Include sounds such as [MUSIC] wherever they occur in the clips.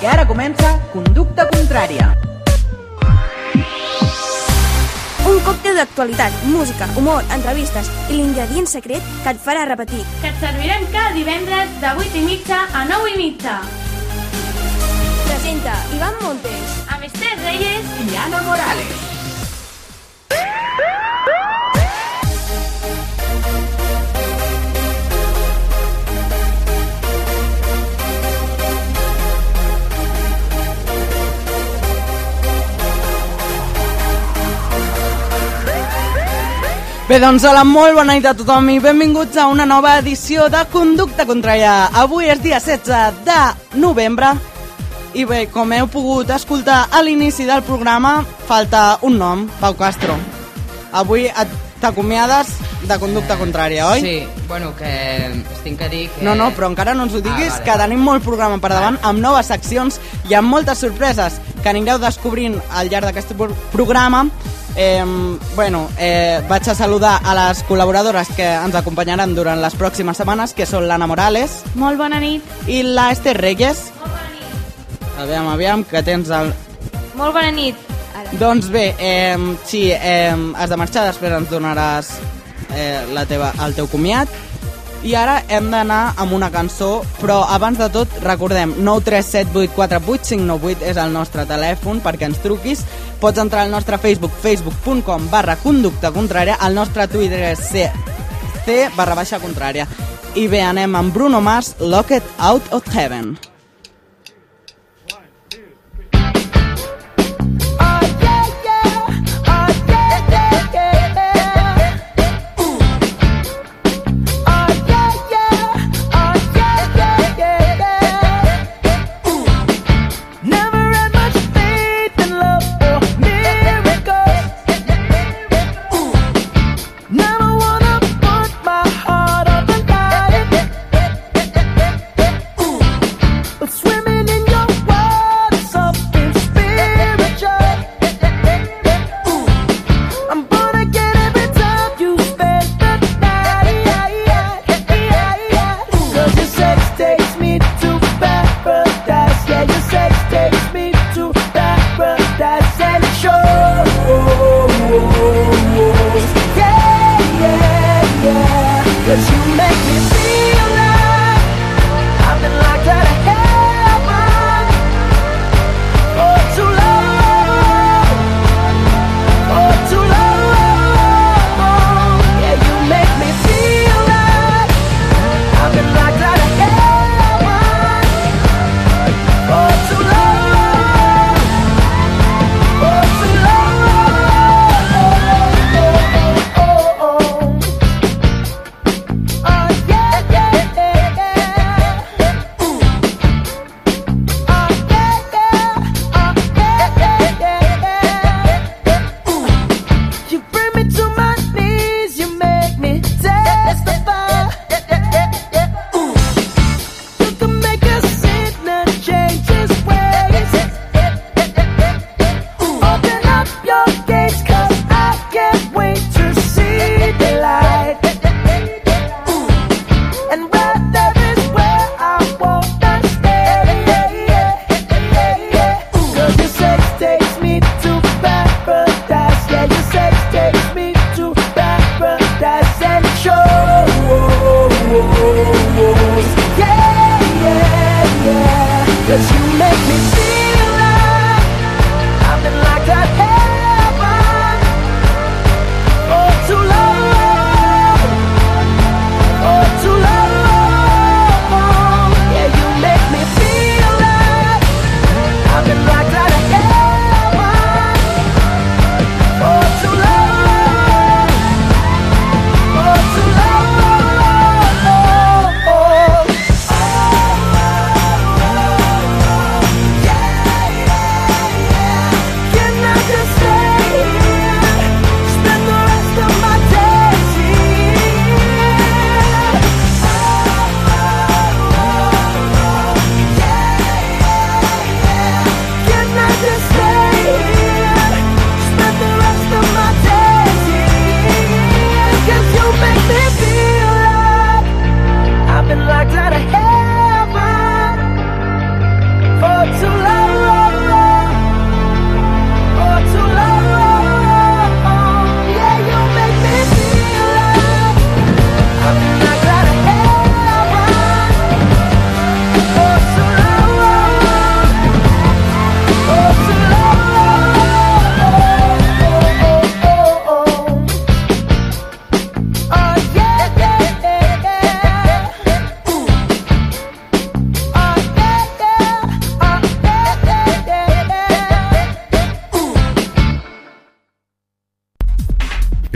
perquè ara comença Conducta Contrària. Un còctel d'actualitat, música, humor, entrevistes i l'ingredient secret que et farà repetir. que et servirem cada divendres de 8 i mitja a 9 i mitja. Presenta Ivan Montes. Amb Esther Reyes I Anna Morales. Bé, doncs, hola, molt bona nit a tothom i benvinguts a una nova edició de Conducta Contrària. Avui és dia 16 de novembre i bé, com heu pogut escoltar a l'inici del programa, falta un nom, Pau Castro. Avui t'acomiades de Conducta Contrària, oi? Sí, bueno, que es tinc que dir que... No, no, però encara no ens ho diguis, Ah, vale, que vale. tenim molt programa per davant, amb noves seccions i amb moltes sorpreses que anireu descobrint al llarg d'aquest pro- programa. Eh, bueno, eh, vaig a saludar a les col·laboradores que ens acompanyaran durant les pròximes setmanes, que són l'Anna Morales Molt bona nit. i la Esther Reyes. Aviam, aviam, que tens el... Molt bona nit. Doncs bé, eh, sí, eh, has de marxar, després ens donaràs eh, la teva, el teu comiat. I ara hem d'anar amb una cançó, però abans de tot recordem 937848598 és el nostre telèfon perquè ens truquis. Pots entrar al nostre Facebook, facebook.com barra conducta contrària, el nostre Twitter és c, c barra baixa contrària. I bé, anem amb Bruno Mars, Locked Out of Heaven.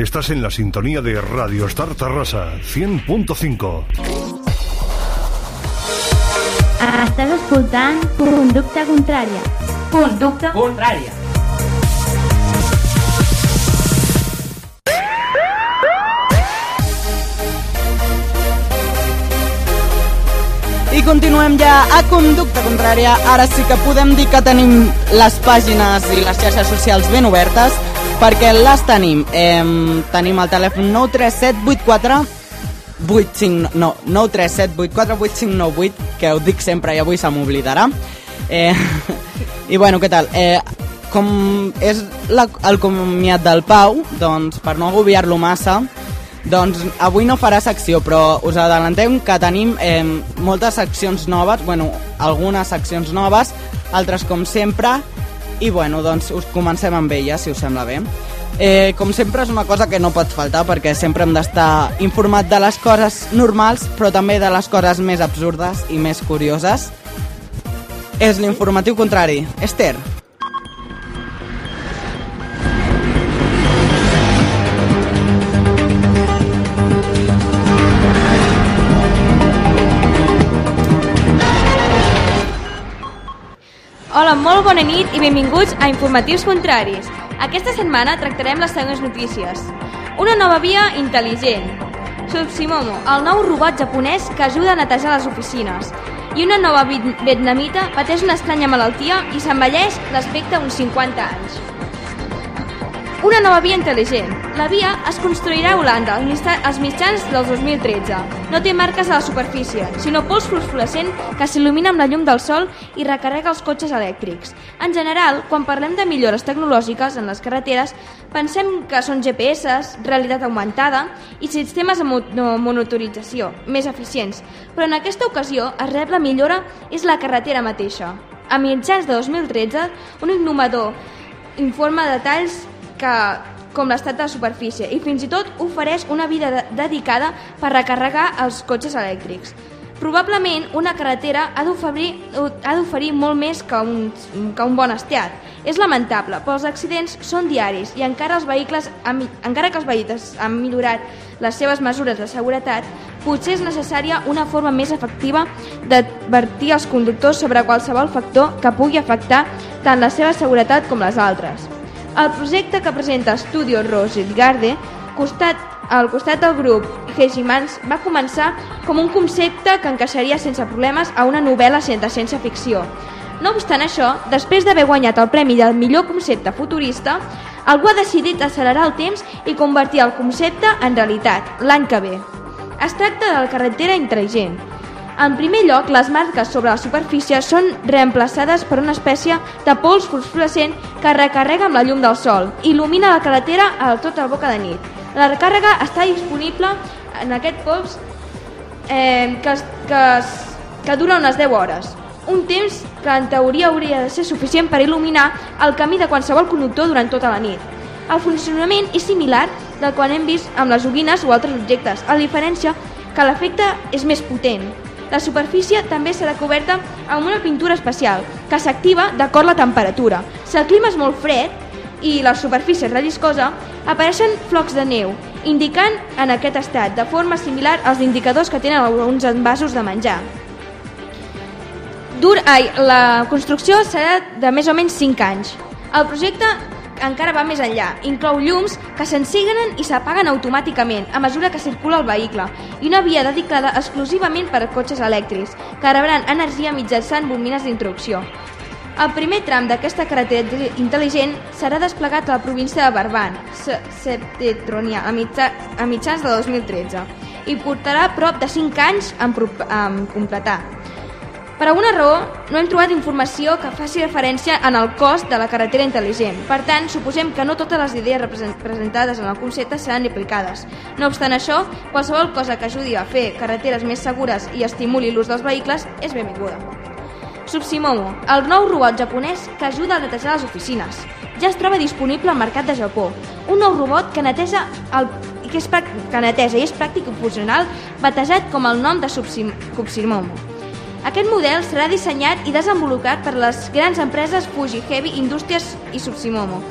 Estás en la sintonía de Radio Star Tarrasa 100.5. Estàs escoltant Conducta Contrària. Conducta Contrària. I continuem ja a Conducta Contrària. Ara sí que podem dir que tenim les pàgines i les xarxes socials ben obertes perquè les tenim. Eh, tenim el telèfon 93784 85, no, 937848598 que ho dic sempre i avui se m'oblidarà. Eh, [LAUGHS] I bueno, què tal? Eh, com és la, el comiat del Pau, doncs per no agobiar-lo massa, doncs avui no farà secció, però us adelantem que tenim eh, moltes seccions noves, bueno, algunes seccions noves, altres com sempre, i bueno, doncs us comencem amb elles, si us sembla bé. Eh, com sempre és una cosa que no pot faltar perquè sempre hem d'estar informat de les coses normals però també de les coses més absurdes i més curioses. És l'informatiu contrari. Esther. Hola, molt bona nit i benvinguts a Informatius Contraris. Aquesta setmana tractarem les següents notícies. Una nova via intel·ligent. Subsimomo, el nou robot japonès que ajuda a netejar les oficines. I una nova vi- vietnamita pateix una estranya malaltia i s'envelleix d'aspecte uns 50 anys. Una nova via intel·ligent. La via es construirà a Holanda als mitja- als mitjans del 2013. No té marques a la superfície, sinó pols fluorescent que s'il·lumina amb la llum del sol i recarrega els cotxes elèctrics. En general, quan parlem de millores tecnològiques en les carreteres, pensem que són GPS, realitat augmentada i sistemes de monitorització més eficients, però en aquesta ocasió es rep la millora és la carretera mateixa. A mitjans de 2013, un innovador informa detalls que, com l'estat de superfície i fins i tot ofereix una vida de dedicada per recarregar els cotxes elèctrics. Probablement una carretera ha d'oferir molt més que un, que un bon estat. És lamentable, però els accidents són diaris i encara, els vehicles, encara que els vehicles han millorat les seves mesures de seguretat, potser és necessària una forma més efectiva d'advertir els conductors sobre qualsevol factor que pugui afectar tant la seva seguretat com les altres. El projecte que presenta Studio Rosit Garde, costat, al costat del grup Hegimans, va començar com un concepte que encaixaria sense problemes a una novel·la de ciència-ficció. No obstant això, després d'haver guanyat el premi del millor concepte futurista, algú ha decidit accelerar el temps i convertir el concepte en realitat, l'any que ve. Es tracta de la carretera intel·ligent, en primer lloc, les marques sobre la superfície són reemplaçades per una espècie de pols fosforescent que recarrega amb la llum del sol i il·lumina la carretera a tota boca de nit. La recàrrega està disponible en aquest pols eh, que, que, que dura unes 10 hores. Un temps que en teoria hauria de ser suficient per il·luminar el camí de qualsevol conductor durant tota la nit. El funcionament és similar del quan hem vist amb les joguines o altres objectes, a diferència que l'efecte és més potent. La superfície també serà coberta amb una pintura especial, que s'activa d'acord la temperatura. Si el clima és molt fred i la superfície és relliscosa, apareixen flocs de neu, indicant en aquest estat, de forma similar als indicadors que tenen alguns envasos de menjar. Dur, ai, la construcció serà de més o menys 5 anys. El projecte encara va més enllà. Inclou llums que s'enceguen i s'apaguen automàticament a mesura que circula el vehicle i una via dedicada exclusivament per a cotxes elèctrics que rebran energia mitjançant bobines d'introducció. El primer tram d'aquesta carretera intel·ligent serà desplegat a la província de Barban, Se- Septentrional, a, mitja, a mitjans de 2013 i portarà prop de 5 anys en, en completar. Per alguna raó, no hem trobat informació que faci referència en el cost de la carretera intel·ligent. Per tant, suposem que no totes les idees presentades en el concepte seran aplicades. No obstant això, qualsevol cosa que ajudi a fer carreteres més segures i estimuli l'ús dels vehicles és benvinguda. Subsimomo, el nou robot japonès que ajuda a netejar les oficines. Ja es troba disponible al mercat de Japó. Un nou robot que neteja el que, és, que neteja i és pràctic i funcional, batejat com el nom de Subsim, Subsimomo. Aquest model serà dissenyat i desenvolupat per les grans empreses Fuji Heavy Industries i Subsimomo,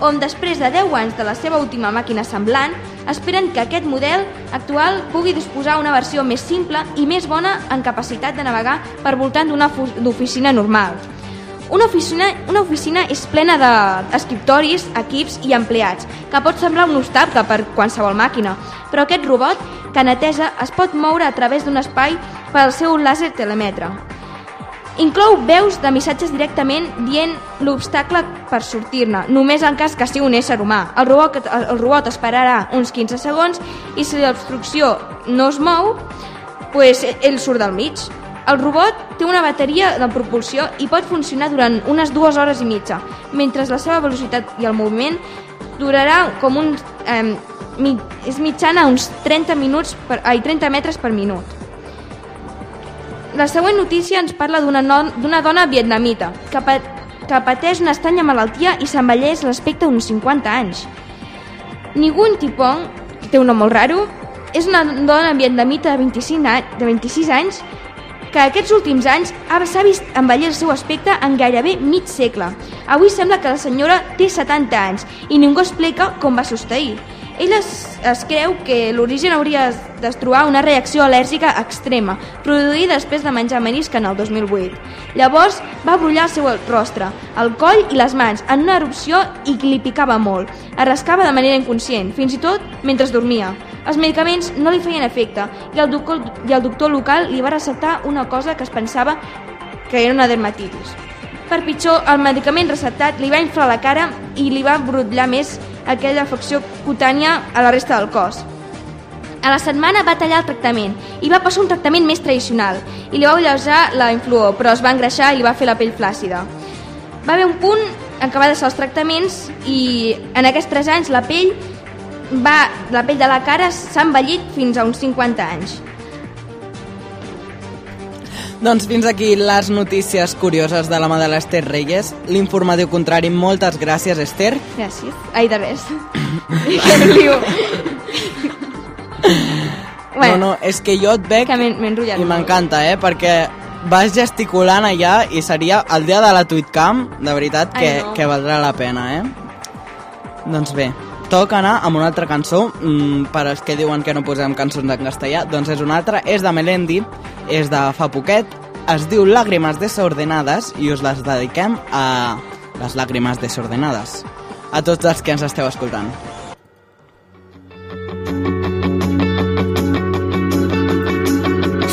on després de 10 anys de la seva última màquina semblant, esperen que aquest model actual pugui disposar una versió més simple i més bona en capacitat de navegar per voltant d'una d'oficina normal. Una oficina, una oficina és plena d'escriptoris, equips i empleats, que pot semblar un obstacle per qualsevol màquina, però aquest robot, que neteja, es pot moure a través d'un espai pel seu làser telemetre. Inclou veus de missatges directament dient l'obstacle per sortir-ne, només en cas que sigui un ésser humà. El robot, el robot esperarà uns 15 segons i si l'obstrucció no es mou, pues, ell surt del mig. El robot té una bateria de propulsió i pot funcionar durant unes dues hores i mitja, mentre la seva velocitat i el moviment durarà com un... Eh, és mitjana uns 30, minuts per, ai, 30 metres per minut. La següent notícia ens parla d'una no, dona vietnamita que, pa, que pateix una estranya malaltia i s'envelleix l'aspecte d'uns 50 anys. Nigun Tipong, té un nom molt raro, és una dona vietnamita de 25 anys, de 26 anys que aquests últims anys ha- s'ha vist envellir el seu aspecte en gairebé mig segle. Avui sembla que la senyora té 70 anys i ningú explica com va succeir. Ella es, es creu que l'origen hauria de trobar una reacció al·lèrgica extrema, produïda després de menjar marisc en el 2008. Llavors va brollar el seu rostre, el coll i les mans en una erupció i li picava molt. Es rascava de manera inconscient, fins i tot mentre dormia. Els medicaments no li feien efecte i el, doctor, i el doctor local li va receptar una cosa que es pensava que era una dermatitis. Per pitjor, el medicament receptat li va inflar la cara i li va brutlar més aquella afecció cutània a la resta del cos. A la setmana va tallar el tractament i va passar un tractament més tradicional i li va alleujar la influor, però es va engreixar i li va fer la pell flàcida. Va haver un punt en què va deixar els tractaments i en aquests 3 anys la pell va, la pell de la cara s'ha envellit fins a uns 50 anys. Doncs fins aquí les notícies curioses de la mà de l'Ester Reyes. L'informatiu contrari, moltes gràcies, Esther. Gràcies. Ai, de res. [LAUGHS] Riu. no, no, és que jo et veig Que i m'encanta, eh? Perquè vas gesticulant allà i seria el dia de la Tweetcam, de veritat, que, Ai, no. que valdrà la pena, eh? Doncs bé, toca anar amb una altra cançó, mm, per als que diuen que no posem cançons en castellà, doncs és una altra, és de Melendi, és de fa poquet, es diu Làgrimes desordenades i us les dediquem a les làgrimes desordenades. A tots els que ens esteu escoltant.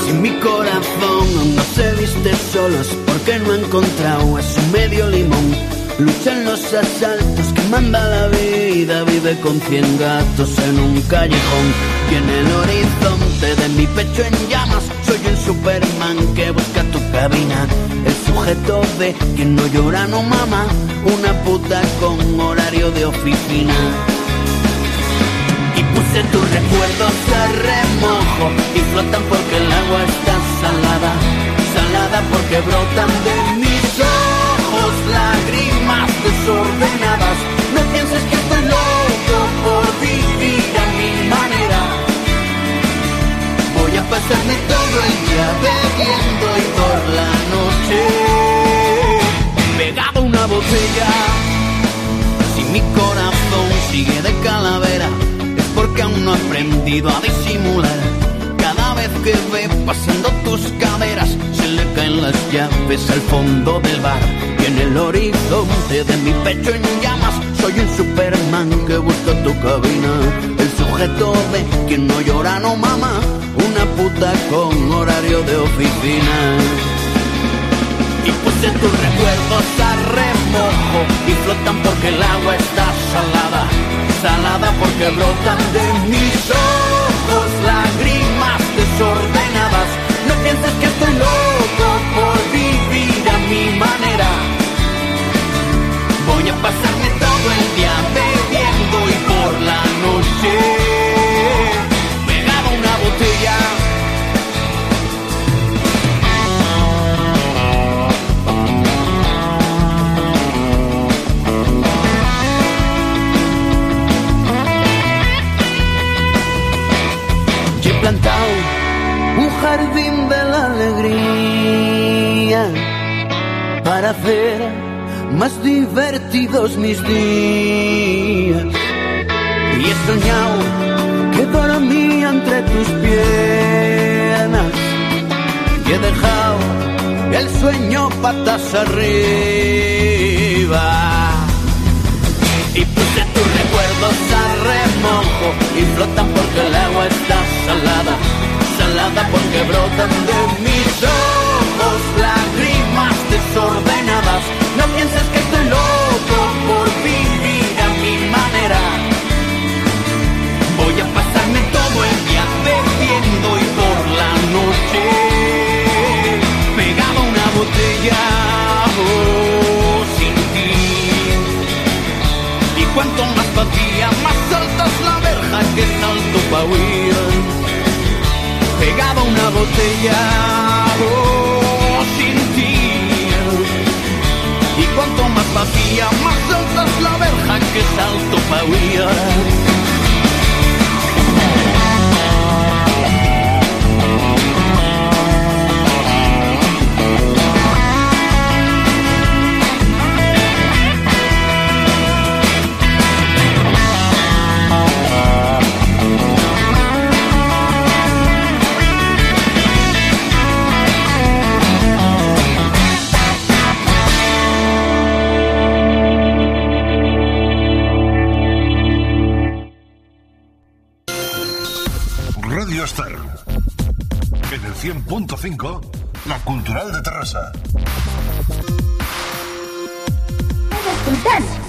Si mi corazón no se viste solo es porque no ha encontrado a su medio limón. Lucha en los asaltos manda la vida, vive con cien gatos en un callejón. Y en el horizonte de mi pecho en llamas, soy un Superman que busca tu cabina. El sujeto de quien no llora no mama, una puta con horario de oficina. Y puse tus recuerdos a remojo y flotan porque el agua está salada, salada porque brotan de mis lágrimas desordenadas. No pienses que estoy loco por vivir a mi manera. Voy a pasarme todo el día bebiendo y por la noche pegado una botella. Si mi corazón sigue de calavera, es porque aún no he aprendido a disimular. Cada vez que ve pasando tus caderas, le caen las llaves al fondo del bar. Y en el horizonte de mi pecho en llamas, soy un Superman que busca tu cabina. El sujeto de quien no llora no mama, una puta con horario de oficina y puse tus recuerdos a remojo y flotan porque el agua está salada, salada porque brotan de mis ojos lágrimas desordenadas. No pienses que estoy loco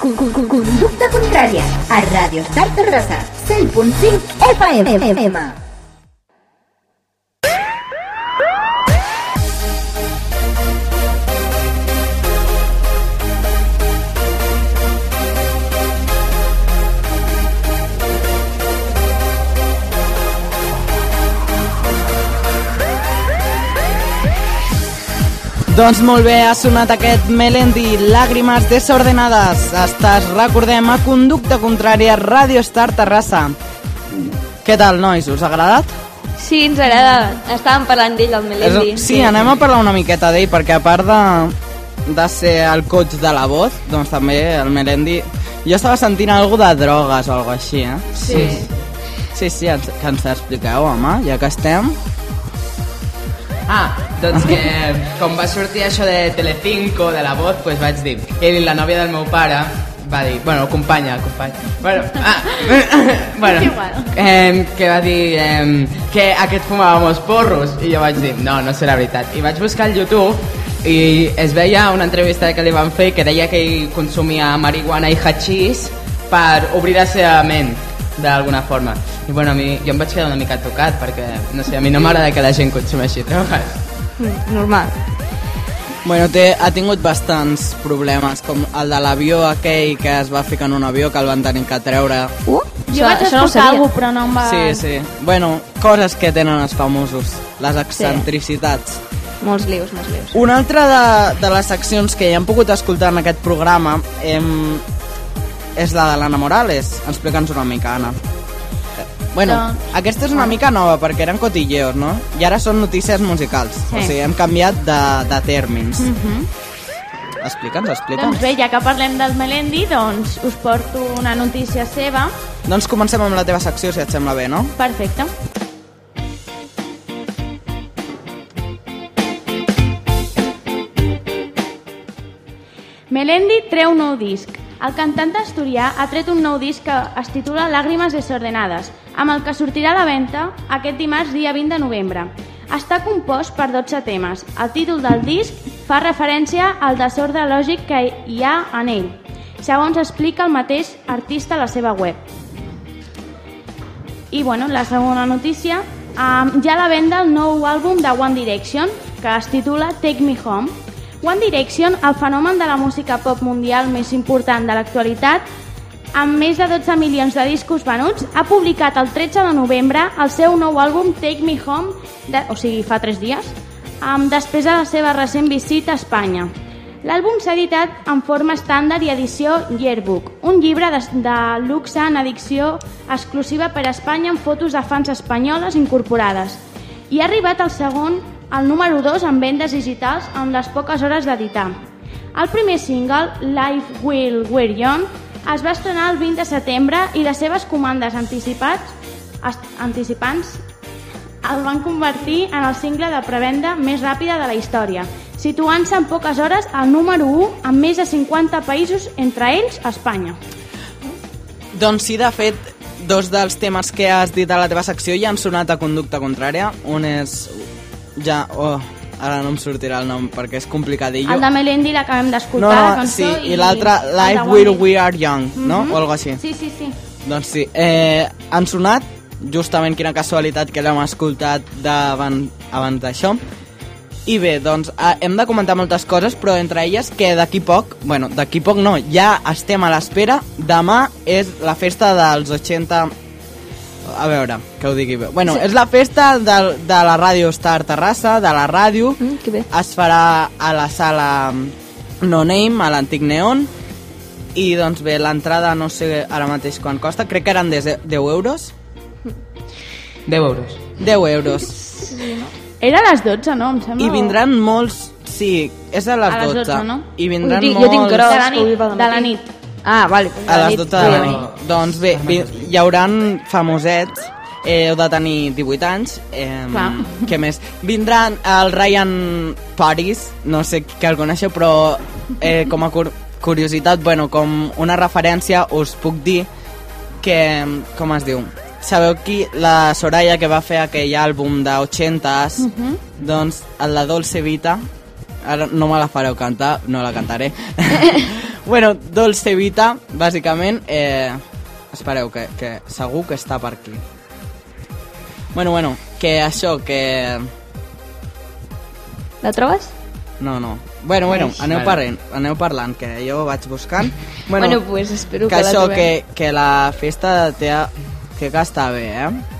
cu- Conducta Contrària a Ràdio Estar Terrassa 100.5 FM. Doncs molt bé, ha sonat aquest Melendi, Làgrimes desordenades. Estàs, recordem, a Conducta Contrària, Ràdio Star Terrassa. Què tal, nois? Us ha agradat? Sí, ens agrada. Estàvem parlant d'ell, el Melendi. És- sí, anem a parlar una miqueta d'ell, perquè a part de, de ser el coach de la voz, doncs també el Melendi... Jo estava sentint alguna de drogues o alguna així, eh? Sí. Sí, sí, ens, que ens expliqueu, home, ja que estem. Ah, doncs que com va sortir això de Telecinco, de la voz, pues vaig dir, ell, la nòvia del meu pare, va dir, bueno, companya, companya, bueno, ah, [LAUGHS] bueno, eh, que va dir eh, que aquest fumava molts porros, i jo vaig dir, no, no serà veritat, i vaig buscar al YouTube i es veia una entrevista que li van fer que deia que ell consumia marihuana i hachís per obrir la seva ment d'alguna forma. I bueno, a mi, jo em vaig quedar una mica tocat perquè, no sé, a mi no m'agrada que la gent consumeixi drogues. Mm, Normal. Bueno, té, ha tingut bastants problemes, com el de l'avió aquell que es va ficar en un avió que el van tenir que treure. Uh, Jo vaig escoltar alguna però no em va... Sí, sí. Bueno, coses que tenen els famosos, les excentricitats. Molts lius, molts lius. Una altra de, de les seccions que ja hem pogut escoltar en aquest programa em, és la de l'Anna Morales. Explica'ns una mica, Anna. Eh, Bueno, Doncs- aquesta és una mica nova perquè eren cotilleos, no? I ara són notícies musicals. Sí. O sigui, hem canviat de, de tèrmins. Mhm. Explica'ns, explica'ns. Doncs bé, ja que parlem del Melendi, doncs us porto una notícia seva. Doncs comencem amb la teva secció, si et sembla bé, no? Perfecte. Melendi treu nou disc. El cantant asturià ha tret un nou disc que es titula Làgrimes desordenades, amb el que sortirà a la venda aquest dimarts dia 20 de novembre. Està compost per 12 temes. El títol del disc fa referència al desordre lògic que hi ha en ell, segons explica el mateix artista a la seva web. I bueno, la segona notícia, um, ja la venda el nou àlbum de One Direction, que es titula Take Me Home. One Direction, el fenomen de la música pop mundial més important de l'actualitat, amb més de 12 milions de discos venuts, ha publicat el 13 de novembre el seu nou àlbum Take Me Home, de, o sigui, fa 3 dies, um, després de la seva recent visita a Espanya. L'àlbum s'ha editat en forma estàndard i edició Yearbook, un llibre de, de luxe en edició exclusiva per a Espanya amb fotos de fans espanyoles incorporades. I ha arribat el segon, el número 2 en vendes digitals en les poques hores d'editar. El primer single, Life Will Wear On, es va estrenar el 20 de setembre i les seves comandes anticipats anticipants el van convertir en el single de prevenda més ràpida de la història, situant-se en poques hores al número 1 amb més de 50 països, entre ells Espanya. Doncs sí, de fet, dos dels temes que has dit a la teva secció ja han sonat a conducta contrària. Un és... Ja... Oh, ara no em sortirà el nom perquè és complicadillo. El de Melendi l'acabem no, d'escoltar, la no, cançó, sí, i l'altre, el de Life Will. We Are Young, no? Mhm. O algo així. Sí, sí, sí. Doncs sí, eh, han sonat, justament quina casualitat que l'hem escoltat davant, abans d'això. I bé, doncs eh, hem de comentar moltes coses, però entre elles que d'aquí poc, bueno, d'aquí poc no, ja estem a l'espera. Demà és la festa dels 80... A veure, que ho digui bé. Bueno, Sí. és la festa de, de la Ràdio Star Terrassa, de la ràdio. Mm, que bé. Es farà a la sala No Name, a l'antic Neon. I doncs bé, l'entrada no sé ara mateix quan costa, crec que eren 10 10 euros. 10 euros. 10 euros. Era a les 12, no? Em sembla. I vindran molts... Sí, és a les A les 12. 12, no? I vindran Ui, molts... jo tinc gros. De la nit. De la nit. Ah, vale. A les nit 12 de la nit. Doncs bé, vi, hi hauran famosets, eh, heu de tenir 18 anys. Eh, Clar. què més? Vindran el Ryan Paris, no sé que el coneixeu, però eh, com a cur curiositat, bueno, com una referència, us puc dir que, com es diu? Sabeu qui? La Soraya que va fer aquell àlbum de 80s, Mhm. doncs el de Dolce Vita, ara no me la fareu cantar, no la cantaré. [LAUGHS] bueno, Dolce Vita, bàsicament, eh, espereu, que, que segur que està per aquí. Bueno, bueno, que això, que... La trobes? No, no. Bueno, bueno, Ai. aneu Vale. parlant, aneu parlant, que jo vaig buscant. Bueno, pues espero que, que la això, trobem. que, que la festa té... Que, que està bé, eh?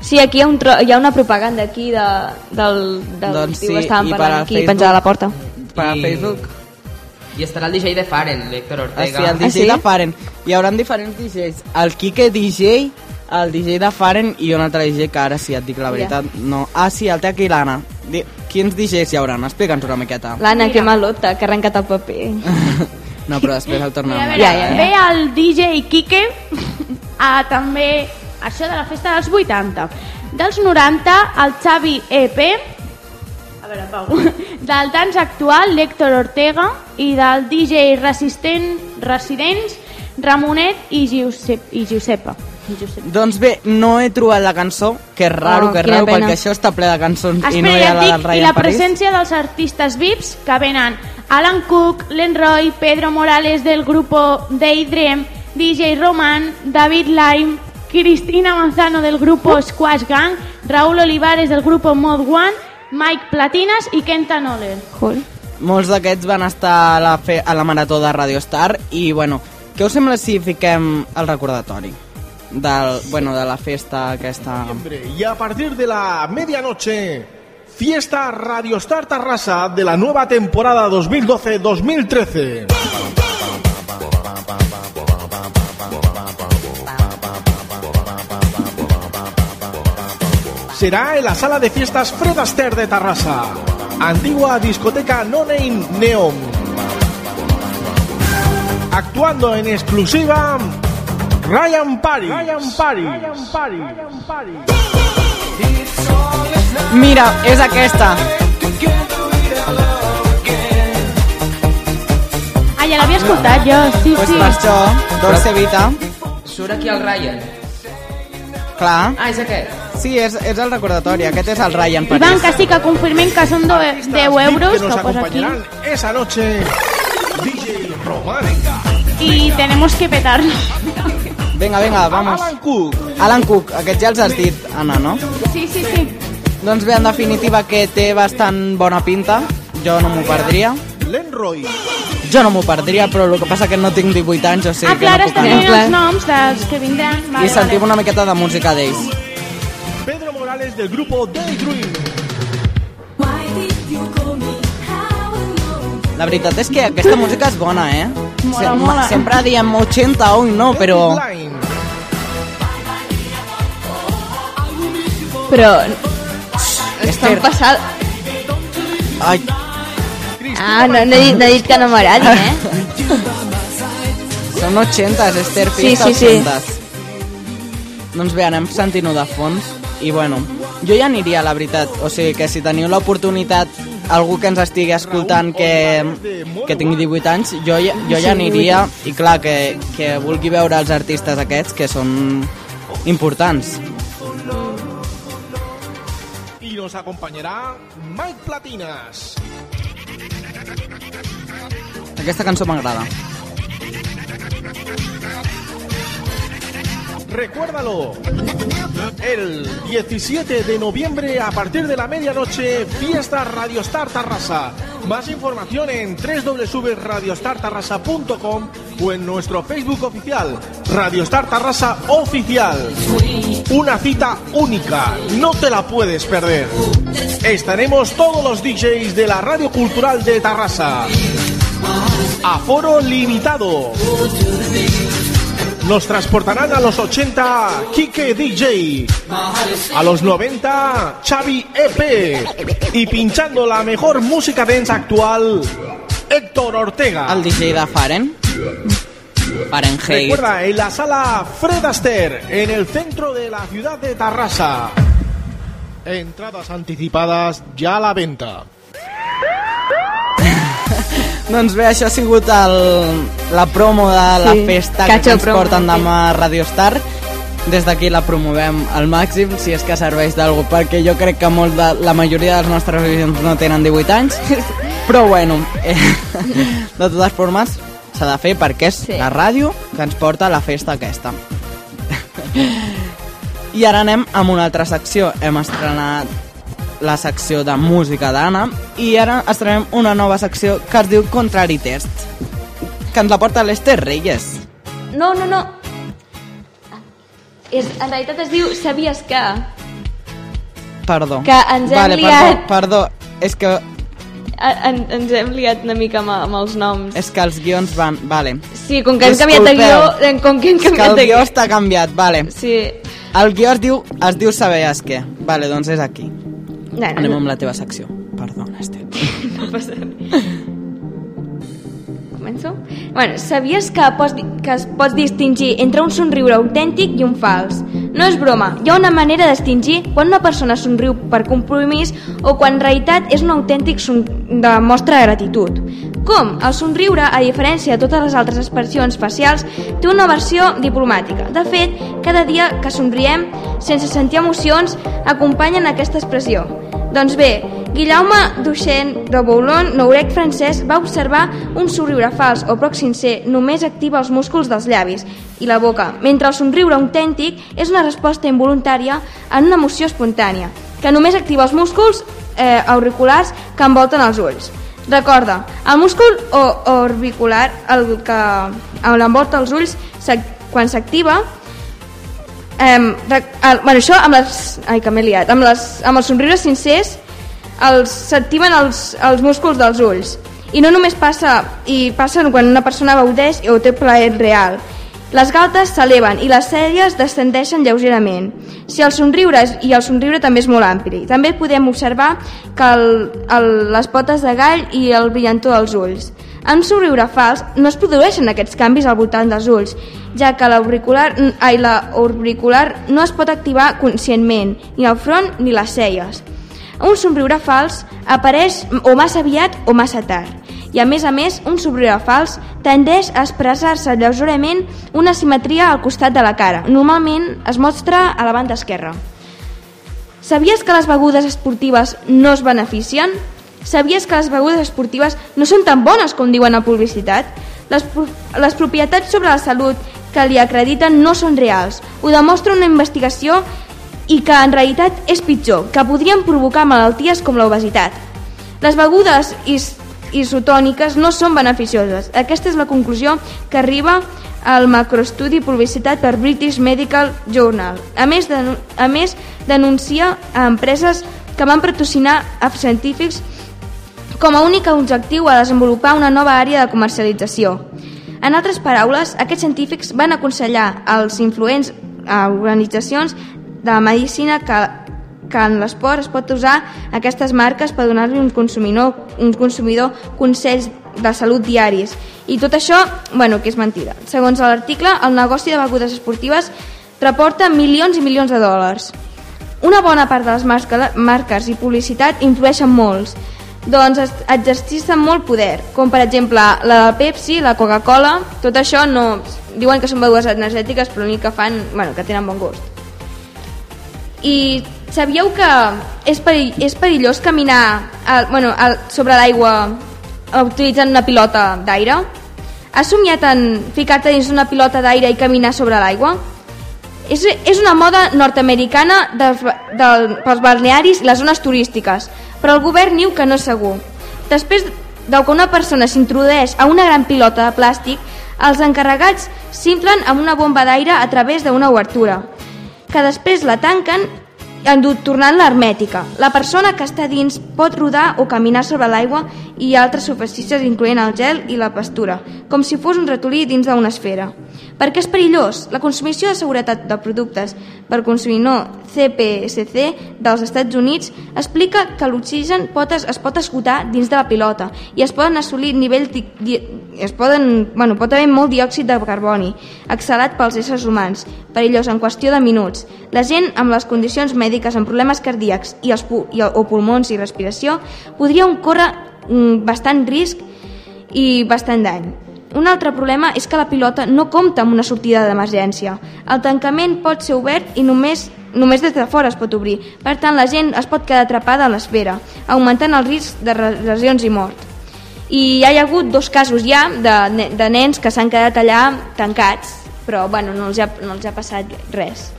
Sí, aquí hi ha, un tro hi ha una propaganda aquí de, del, del Doncs tio sí, que estàvem parlant aquí, Facebook- penjada a la porta. Per a I- Facebook. I estarà el DJ de Faren, l'Héctor Ah, Ortega. sí, el DJ de Faren. Hi haurà diferents DJs. El Kike DJ, el DJ de Faren i un altre DJ que ara sí, et dic la veritat. No. Ah, sí, el té aquí l'Anna. Quins DJs hi haurà? Explica'ns una miqueta. L'Anna, que malota, que ha arrencat el paper. [LAUGHS] No, però després el tornem Mira, a a veure, Ja, ja, ja. Ve el DJ Kike [LAUGHS] a també això de la festa dels 80. Dels 90, el Xavi EP, a veure, Pau, [LAUGHS] del dans actual, l'Héctor Ortega, i del DJ resistent, residents, Ramonet i, Giusep, i Giusepa. I Giusepa. Doncs bé, no he trobat la cançó, que és raro, Oh, que és raro, pena. perquè això està ple de cançons i no Espera, hi ha la del dic, i Ryan la Paris. presència dels artistes VIPs que venen Alan Cook, Len Roy, Pedro Morales del grupo Daydream, DJ Roman, David Lime, Cristina Manzano del grupo Squash Gang, Raúl Olivares del grupo Mod One, Mike Platinas i Kenta Noller. Jol. Molts d'aquests van estar a la, fe a la marató de Radio Star i, bueno, què us sembla si fiquem el recordatori del, bueno, de la festa aquesta... Y a partir de la medianoche, fiesta Radio Star Tarrasa de la nueva temporada 2012-2013. Será en la sala de fiestas Fred Astaire de Tarrasa, antigua discoteca No Name Neon. Actuando en exclusiva Ryan Paris. Ryan Paris. Ryan Paris. Mira, és aquesta. Ah, ja l'havia escoltat jo, sí, Pues sí. per això, Dolce Vita, Surt aquí el Ryan. clar. Ah, és aquest. Sí, és, és el recordatori, aquest és el Ryan Ivan, Paris. que sí que confirmem que són do- 10 euros, que que posa aquí. esa noche DJ Románica. Y tenemos que petarlo. Vinga, vinga, vamos. Alan Cook, Alan Cook, aquests ja els has dit, Anna, no? Sí, sí, sí. Doncs bé, en definitiva, que té bastant bona pinta. Jo no m'ho perdria. Lenroy, Jo no m'ho perdria, però el que passa que no tinc 18 anys, o sigui ah, que clar, no està puc anar. els noms dels que vindran. Vale, I sentim vale. una miqueta de música d'ells. Morales del grupo Daydream. La veritat és que aquesta música és bona, eh? Mola, Sem- mola. Sempre diem 80 o no, però... Però estan Esther, passant... ai, Ah, no, no, he dit, no he dit que no m'agradi, eh? [LAUGHS] són 80, Esther, Sí, sí, sí. 80. Doncs bé, anem sentint-ho de fons. I bueno, jo ja aniria, la veritat. O sigui que si teniu l'oportunitat, algú que ens estigui escoltant que, que tingui 18 anys, jo, jo ja aniria. I clar, que, que vulgui veure els artistes aquests, que són importants. Y nos acompañará Mike Platinas. Aquesta cançó m'agrada. Recuérdalo, el 17 de noviembre a partir de la medianoche, fiesta Radio Star Tarrasa. Más información en www.radiostartarrasa.com o en nuestro Facebook oficial, Radio Star Tarrasa Oficial. Una cita única, no te la puedes perder. Estaremos todos los DJs de la Radio Cultural de Tarrasa. Aforo limitado. Nos transportarán a los 80 Kike DJ, a los 90 Xavi EP y pinchando la mejor música dance actual Héctor Ortega. El DJ de Faren. Recuerda, en la sala Fred Astaire, en el centro de la ciudad de Tarrasa. Entradas anticipadas ya a la venta. Doncs bé, això ha sigut el, la promo de la Sí, festa catxo que ens promo, porten demà a Radio Star. Des d'aquí la promovem al màxim, si és que serveix d'algú, perquè jo crec que molt de, la majoria dels nostres oients no tenen 18 anys. [LAUGHS] Però bueno, eh, de totes formes, s'ha de fer perquè és Sí. la ràdio que ens porta a la festa aquesta. [LAUGHS] I ara anem amb una altra secció. Hem estrenat la secció de música d'Anna i ara estrenem una nova secció que es diu Contrari Test que ens la porta l'Ester Reyes No, no, no. És, en realitat es diu Sabies que... perdó Que ens hem vale, liat. perdó, perdó, és que, En, ens hem liat una mica amb, amb els noms. és que els guions van vale. Sí, com que hem canviat de guió... Disculpeu. eh, Com que hem és que canviat el de guió guió. està canviat vale. Sí. el guió es diu, es diu Sabeies què vale, doncs és aquí No, no, anem amb la teva secció perdonaEster [LAUGHS] no passa res. Començo? Bueno, sabies que, pots, que es pots distingir entre un somriure autèntic i un fals? No és broma, hi ha una manera de distingir quan una persona somriu per compromís o quan en realitat és un autèntic som de mostra de gratitud. Com? El somriure, a diferència de totes les altres expressions facials, té una versió diplomàtica. De fet, cada dia que somriem, sense sentir emocions, acompanyen aquesta expressió. Doncs bé, Guillaume Duchenne de Boulogne, nourec francès, va observar un somriure fals o poc sincer només activa els músculs dels llavis i la boca, mentre el somriure autèntic és una resposta involuntària en una emoció espontània, que només activa els músculs eh, auriculars que envolten els ulls. Recorda, el múscul o orbicular, el que l'envolta els ulls, quan s'activa, Eh, el, bueno, això amb les... Ai, que m'he liat. Amb, les, amb els somriures sincers s'activen els, els músculs dels ulls. I no només passa, i passa quan una persona gaudeix o té plaer real. Les galtes s'eleven i les celles descendeixen lleugerament. Si el somriure i el somriure també és molt ampli. També podem observar que el, el, les potes de gall i el brillantor dels ulls. En somriure fals no es produeixen aquests canvis al voltant dels ulls, ja que l'auricular ai, la auricular no es pot activar conscientment, ni el front ni les celles. Un somriure fals apareix o massa aviat o massa tard. I a més a més, un somriure fals tendeix a expressar-se lleugerament una simetria al costat de la cara. Normalment es mostra a la banda esquerra. Sabies que les begudes esportives no es beneficien? Sabies que les begudes esportives no són tan bones com diuen a publicitat? Les, les propietats sobre la salut que li acrediten no són reals. Ho demostra una investigació i que en realitat és pitjor, que podrien provocar malalties com l'obesitat. Les begudes is isotòniques no són beneficioses. Aquesta és la conclusió que arriba al macroestudi publicitat per British Medical Journal. A més, de, a més denuncia a empreses que van patrocinar a científics com a únic objectiu a desenvolupar una nova àrea de comercialització. En altres paraules, aquests científics van aconsellar als influents a organitzacions de medicina que, que en l'esport es pot usar aquestes marques per donar-li un consumidor, un consumidor consells de salut diaris. I tot això, bueno, que és mentida. Segons l'article, el negoci de begudes esportives reporta milions i milions de dòlars. Una bona part de les marques i publicitat influeixen molts, doncs exerceixen molt poder, com per exemple la de Pepsi, la Coca-Cola, tot això no... Diuen que són begudes energètiques, però l'únic que fan, bueno, que tenen bon gust. I sabíeu que és, perill, és perillós caminar al, bueno, al, sobre l'aigua eh, utilitzant una pilota d'aire? Has somiat en ficar-te dins una pilota d'aire i caminar sobre l'aigua? És, és una moda nord-americana del, pels balnearis i les zones turístiques, però el govern diu que no és segur. Després del que una persona s'introdueix a una gran pilota de plàstic, els encarregats s'inflen amb una bomba d'aire a través d'una obertura, que després la tanquen endu- tornant-la hermètica. La persona que està dins pot rodar o caminar sobre l'aigua i altres superfícies incloent el gel i la pastura, com si fos un ratolí dins d'una esfera. Per què és perillós? La Consumició de Seguretat de Productes per Consumidor CPSC dels Estats Units explica que l'oxigen pot, es, es pot esgotar dins de la pilota i es poden assolir nivells es poden, bueno, pot haver molt diòxid de carboni exhalat pels éssers humans, perillós en qüestió de minuts. La gent amb les condicions mèdiques amb problemes cardíacs i els, i, o pulmons i respiració podria córrer mm, bastant risc i bastant dany. Un altre problema és que la pilota no compta amb una sortida d'emergència. El tancament pot ser obert i només només des de fora es pot obrir. Per tant, la gent es pot quedar atrapada a l'esfera, augmentant el risc de lesions i mort. I hi ha hagut dos casos ja de, de nens que s'han quedat allà tancats, però bueno, no, els ha, no els ha passat res.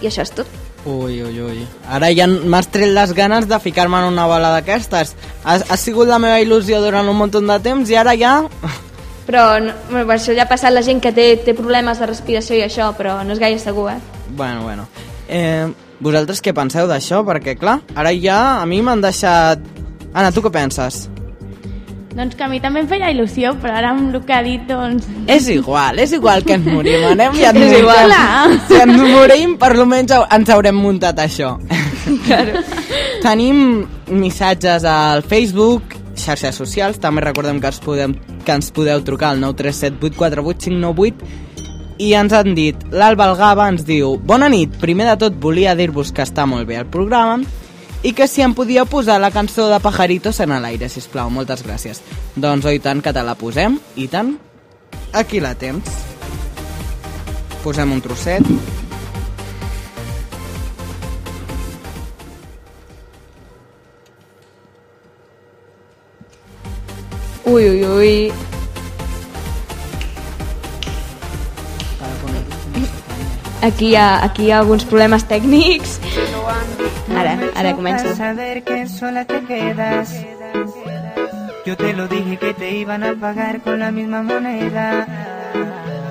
I això és tot. Ui, ui, ui. Ara ja m'has tret les ganes de ficar-me en una bola d'aquestes. Ha, ha sigut la meva il·lusió durant un munt de temps i ara ja... [LAUGHS] Però no, bueno, això ja ha passat la gent que té, té problemes de respiració i això, però no és gaire segur, eh? Bueno, bueno. Eh, vosaltres què penseu d'això? Perquè, clar, ara ja a mi m'han deixat... Anna, tu què penses? Doncs que a mi també em feia il·lusió, però ara amb el que ha dit, doncs... És igual, és igual que ens morim, anem i ens muntem. igual. Si ens morim, per lo menys hau- ens haurem muntat això. Claro. Tenim missatges al Facebook, xarxes socials, també recordem que ens, podem, que ens podeu trucar al 937 848 598 i ens han dit, l'Alba Algaba ens diu Bona nit, primer de tot volia dir-vos que està molt bé el programa i que si em podíeu posar la cançó de Pajaritos en l'aire, si plau, moltes gràcies. Doncs oi tant que te la posem, i tant, aquí la tens. Posem un trosset. Ui, ui, ui. Aquí hi ha, aquí hi ha alguns problemes tècnics. Ara, ara comença. saber que sola te quedas. Yo te lo dije que te iban a pagar con la misma moneda.